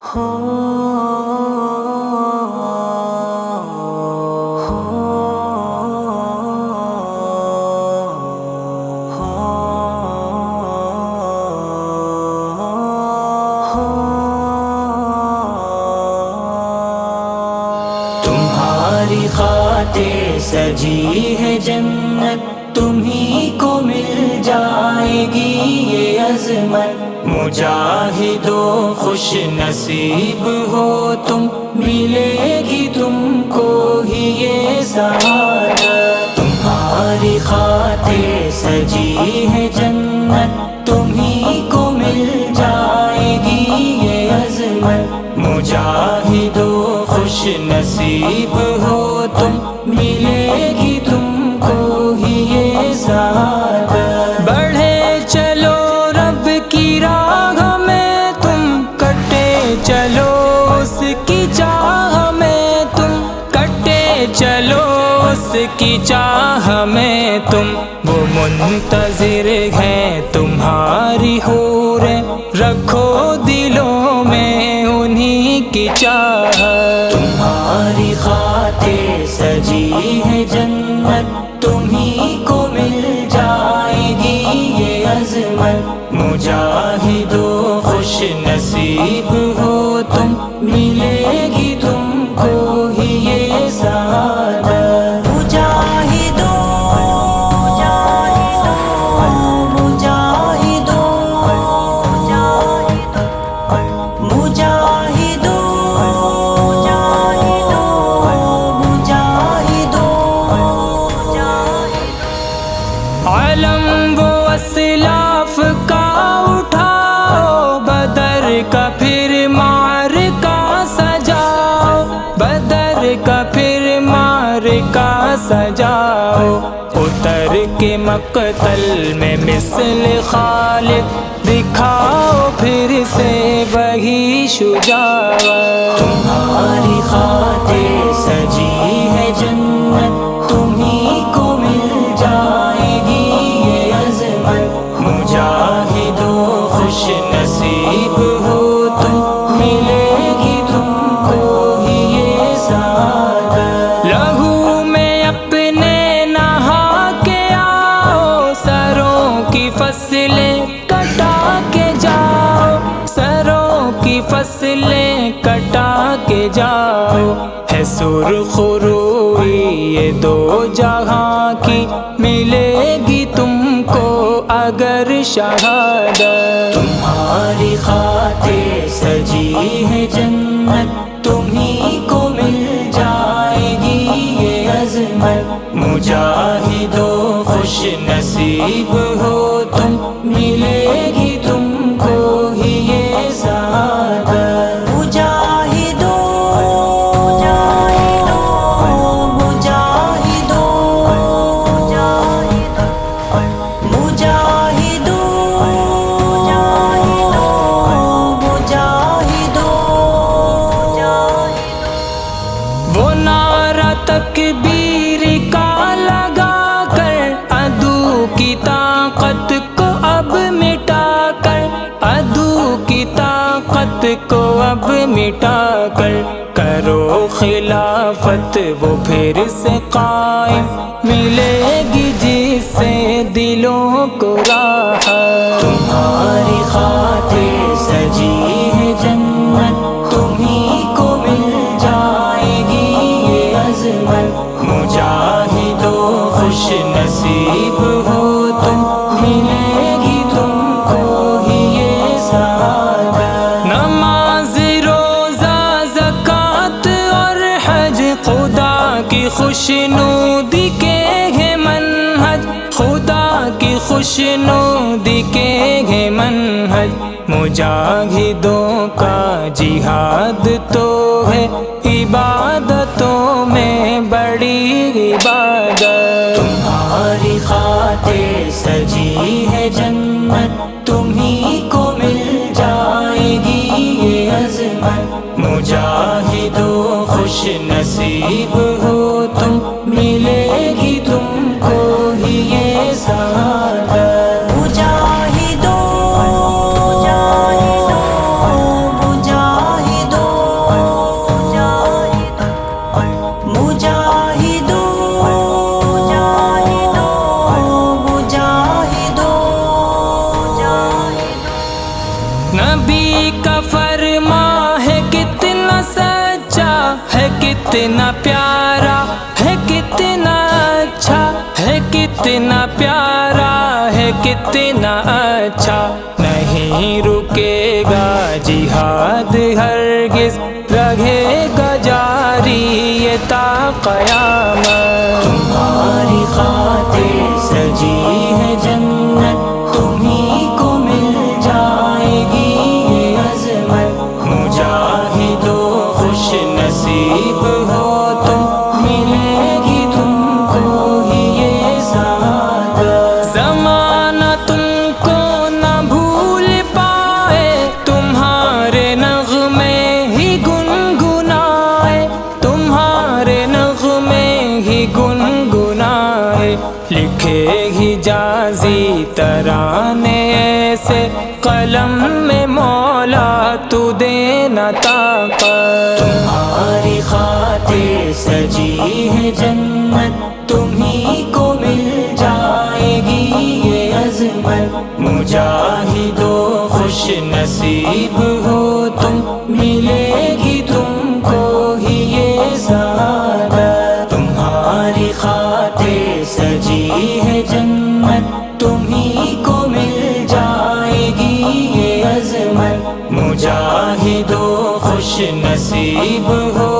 تمہاری خاطر سجی ہے جنت تمہیں کو مل جائے گی۔ عظمت مجاہدو خوش نصیب ہو تم، ملے گی تم کو ہی یہ سعادت۔ تمہاری خاطر سجی ہے جنت تمہیں کو مل جائے گی یہ عظمت۔ مجاہدو خوش نصیب ہو تم، ملے گی چاہ میں تم کٹے چلو اس کی چاہ میں تم وہ منتظر ہیں تمہاری حور رکھو دلوں میں انہیں کی چاہ تمہاری خاطر سجی ہے جنت تمہیں کو مل جائے گی یہ عظمت مجاہدو خوش نصیب ہو تم ملے گی۔ کا پھر مار کا سجاؤ، بدر کا پھر مار کا سجاؤ۔ اتر کے مقتل میں مثل خالد دکھاؤ پھر سے وہی شجاعت تمہاری خاطر سجی ہے جنت کی فصلیں کٹا کے جاؤ، سروں کی فصلیں کٹا کے جاؤ۔ ہے سرخ روئی یہ دو جہاں کی ملے گی تم کو اگر شہادت۔ تمہاری خاطر سجی ہے جنت، تمہیں کو مل جائے گی یہ عظمت۔ مجاہدو تکبیر کا لگا کر ادو کی طاقت کو اب مٹا کر، ادو کی طاقت کو اب مٹا کر۔ کرو خلافت، وہ پھر سے قائم۔ ملے گی جس سے دلوں کو راحت۔ تمہاری خاطر سجی کی خوشنودی کے ہے منہج، خدا کی خوشنودی کے ہے منہج۔ مجاہدوں کا جہاد تو ہے، عبادتوں میں بڑی عبادت۔ تمہاری خاطر سجی ہے جنت تمہیں کو مل جائے گی یہ عظمت۔ مجاہدو خوش نصیب ہو۔ کتنا پیارا ہے کتنا اچھا ہے کتنا پیارا ہے کتنا اچھا نہیں رکے گا جہاد ہرگز رہے گا جاری یہ تا قیامت ترانے ایسے قلم میں مولا تو دینا طاقت۔ تمہاری خاطر سجی ہے جنت تو خوش نصیب ہو۔